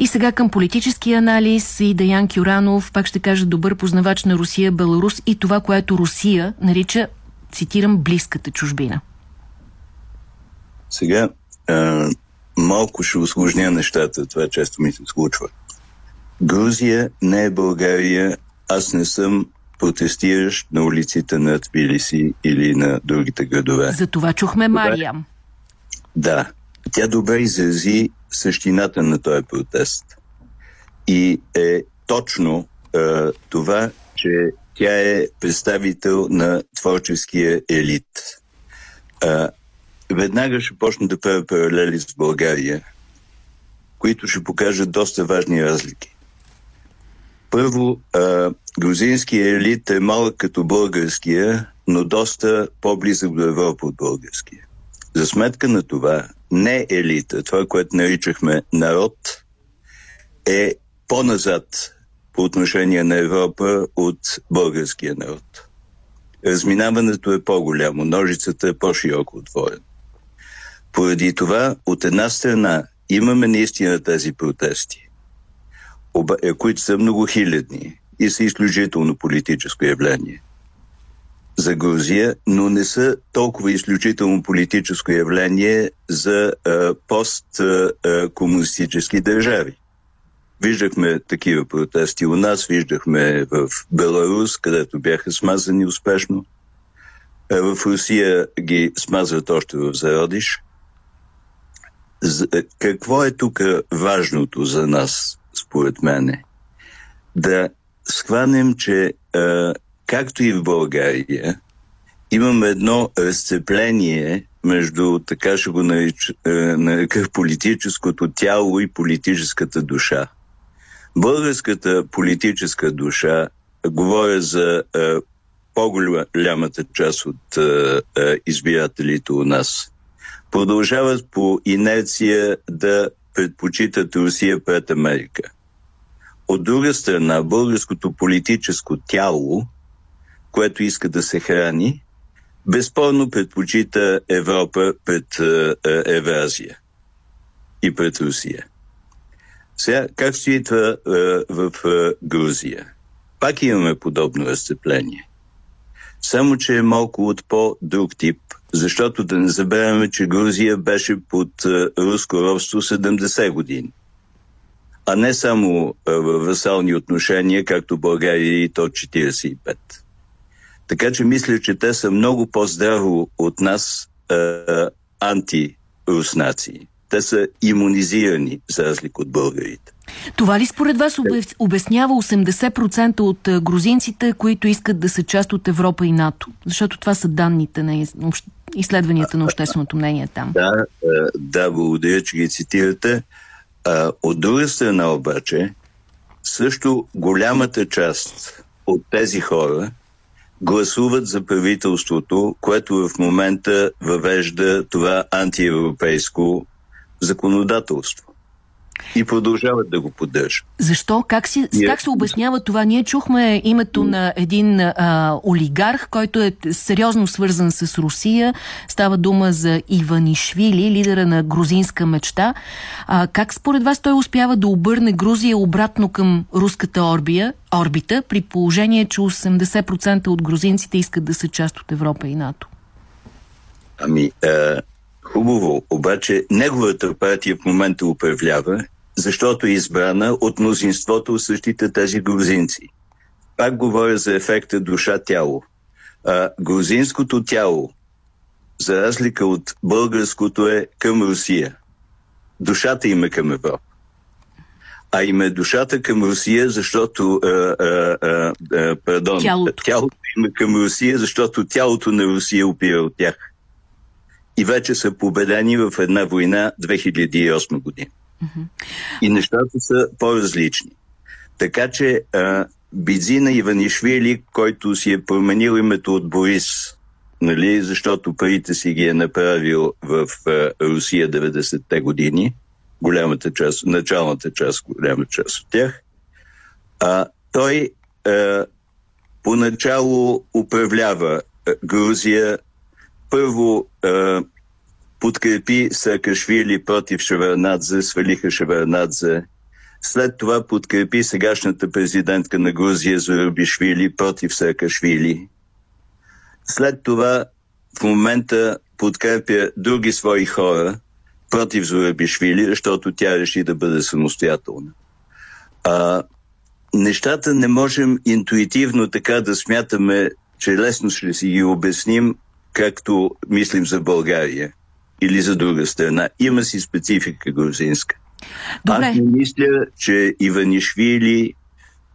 И сега към политически анализ и Даян Кюранов, пак ще кажа добър познавач на Русия, Беларус и това, което Русия нарича, цитирам, близката чужбина. Сега, а, малко ще усложня нещата, това често ми се случва. Грузия не е България, аз не съм протестиращ на улиците на Тбилиси или на другите градове. За това чухме Мария. Да, тя добре изрази същината на този протест. И е точно е, това, че тя е представител на творческия елит. Е, веднага ще почна да правя паралели с България, които ще покажат доста важни разлики. Първо, а, грузинския елит е малък като българския, но доста по-близък до Европа от българския. За сметка на това, не елита, това, което наричахме народ, е по-назад по отношение на Европа от българския народ. Разминаването е по-голямо, ножицата е по-широко отворена. Поради това, от една страна, имаме наистина тези протести, е, които са много хилядни и са изключително политическо явление за Грузия, но не са толкова изключително политическо явление за посткомунистически държави. Виждахме такива протести у нас, виждахме в Беларус, където бяха смазани успешно. В Русия ги смазват още в зародиш. Какво е тук важното за нас, според мене? Да схванем, че както и в България, имаме едно разцепление между, така ще го нарича, политическото тяло и политическата душа. Българската политическа душа, говоря за е, по-голямата част от е, е, избирателите у нас, продължават по инерция да предпочитат Русия пред Америка. От друга страна, българското политическо тяло, което иска да се храни, безспорно предпочита Европа пред е, е, Евразия и пред Русия. Сега, как стои това е, в Грузия? Пак имаме подобно разцепление. Само, че е малко от по-друг тип, защото да не забравяме, че Грузия беше под руско робство 70 години. А не само е, васални отношения, както България и то 45. Така че мисля, че те са много по-здраво от нас е, антируснаци. Те са иммунизирани, за разлика от българите. Това ли според вас обяснява 80% от грузинците, които искат да са част от Европа и НАТО? Защото това са данните на изследванията на общественото мнение там. Да, да, благодаря, че ги цитирате. От друга страна обаче, също голямата част от тези хора гласуват за правителството, което в момента въвежда това антиевропейско законодателство. И продължават да го поддържат. Защо? Как, си, е... как се обяснява това? Ние чухме името на един а, олигарх, който е сериозно свързан с Русия. Става дума за Иванишвили, лидера на грузинска мечта. А, как според вас той успява да обърне Грузия обратно към руската орбия, орбита, при положение, че 80% от грузинците искат да са част от Европа и НАТО? Ами, а, Хубаво, обаче неговата партия в момента управлява, защото е избрана от мнозинството от същите тези грузинци. Пак говоря за ефекта душа-тяло. А, грузинското тяло, за разлика от българското, е към Русия. Душата има е към Европа. А има е душата към Русия, защото... А, а, а, пардон, тялото. тялото има е към Русия, защото тялото на Русия опира от тях и вече са победени в една война 2008 година. И нещата са по-различни. Така че а, Бидзина Иванишвили, който си е променил името от Борис, нали, защото парите си ги е направил в а, Русия 90-те години, голямата част, началната част, голяма част от тях, а, той а, поначало управлява а, Грузия първо е, подкрепи Саакашвили против Шеварнадзе, свалиха Шеварнадзе, След това подкрепи сегашната президентка на Грузия Зорабишвили против Саакашвили. След това в момента подкрепя други свои хора против Зорабишвили, защото тя реши да бъде самостоятелна. А, нещата не можем интуитивно така да смятаме, че лесно ще си ги обясним, както мислим за България или за друга страна. Има си специфика грузинска. Добре. Аз не мисля, че Иванишвили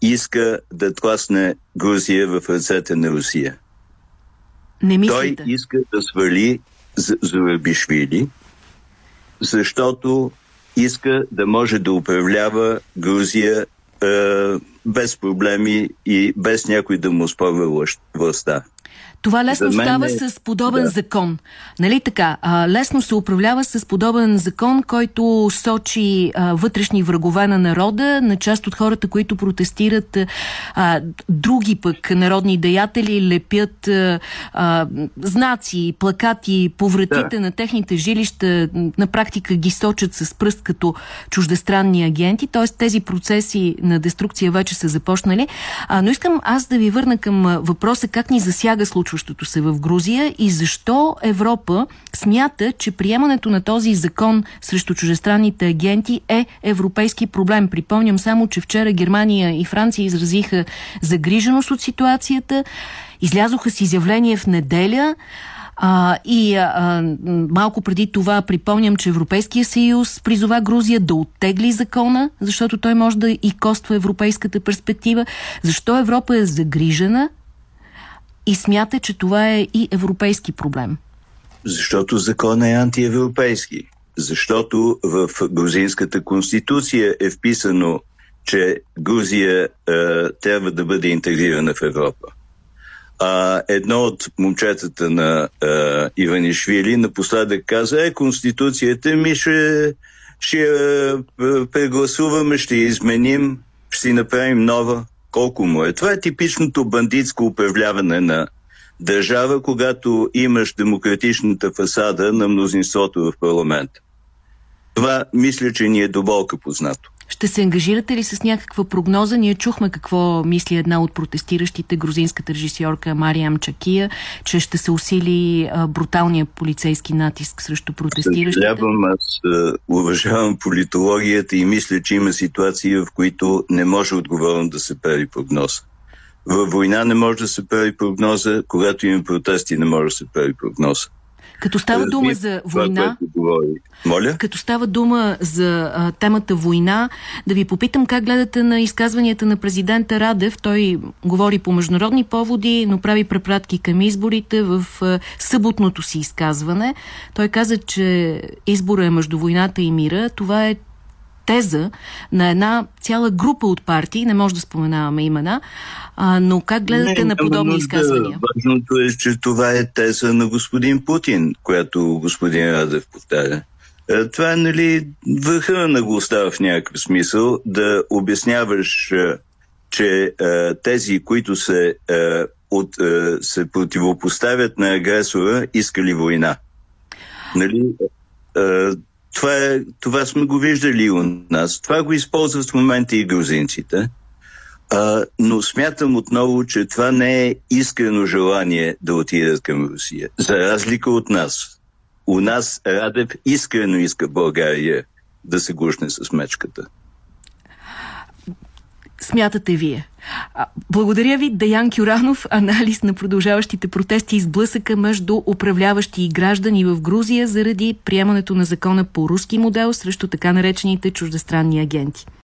иска да тласне Грузия в ръцете на Русия. Не мислите? Той иска да свали Зорабишвили, защото иска да може да управлява Грузия е, без проблеми и без някой да му спорва властта. Това лесно става е... с подобен да. закон. Нали така? А, лесно се управлява с подобен закон, който сочи а, вътрешни врагове на народа, на част от хората, които протестират. А, други пък народни деятели лепят а, а, знаци, плакати по вратите да. на техните жилища, на практика ги сочат с пръст като чуждестранни агенти, т.е. тези процеси на деструкция вече са започнали. А, но искам аз да ви върна към въпроса как ни засяга случва случващото се в Грузия и защо Европа смята, че приемането на този закон срещу чужестранните агенти е европейски проблем. Припомням само, че вчера Германия и Франция изразиха загриженост от ситуацията, излязоха с изявление в неделя, а, и а, малко преди това припомням, че Европейския съюз призова Грузия да оттегли закона, защото той може да и коства европейската перспектива. Защо Европа е загрижена и смята, че това е и европейски проблем? Защото закон е антиевропейски. Защото в грузинската конституция е вписано, че Грузия е, трябва да бъде интегрирана в Европа. А едно от момчетата на е, Иванишвили напоследък каза, е, конституцията ми ще, ще е, прегласуваме, ще изменим, ще си направим нова колко му е. Това е типичното бандитско управляване на държава, когато имаш демократичната фасада на мнозинството в парламента. Това мисля, че ни е до болка познато. Ще се ангажирате ли с някаква прогноза? Ние чухме какво мисли една от протестиращите, грузинската режисьорка Мариам Чакия, че ще се усили бруталния полицейски натиск срещу протестиращите. Съжалявам, аз уважавам политологията и мисля, че има ситуации, в които не може отговорно да се прави прогноза. Във война не може да се прави прогноза, когато има протести не може да се прави прогноза. Като става дума за война, Моля? като става дума за а, темата война, да ви попитам как гледате на изказванията на президента Радев. Той говори по международни поводи, но прави препратки към изборите в а, съботното си изказване. Той каза, че избора е между войната и мира. Това е теза на една цяла група от партии, не може да споменаваме имена, а, но как гледате не, на подобни да, изказвания? Важното е, че това е теза на господин Путин, която господин Радев повтаря. Е, това е, нали, върха на наглостта в някакъв смисъл да обясняваш, е, че е, тези, които се, от, се противопоставят на агресора, искали война. Нали? Това, е, това сме го виждали у нас. Това го използват в момента и грузинците. А, но смятам отново, че това не е искрено желание да отидат към Русия. За разлика от нас. У нас Радев искрено иска България да се гушне с мечката. Смятате вие. Благодаря ви, Даян Кюранов, анализ на продължаващите протести и сблъсъка между управляващи и граждани в Грузия заради приемането на закона по руски модел срещу така наречените чуждестранни агенти.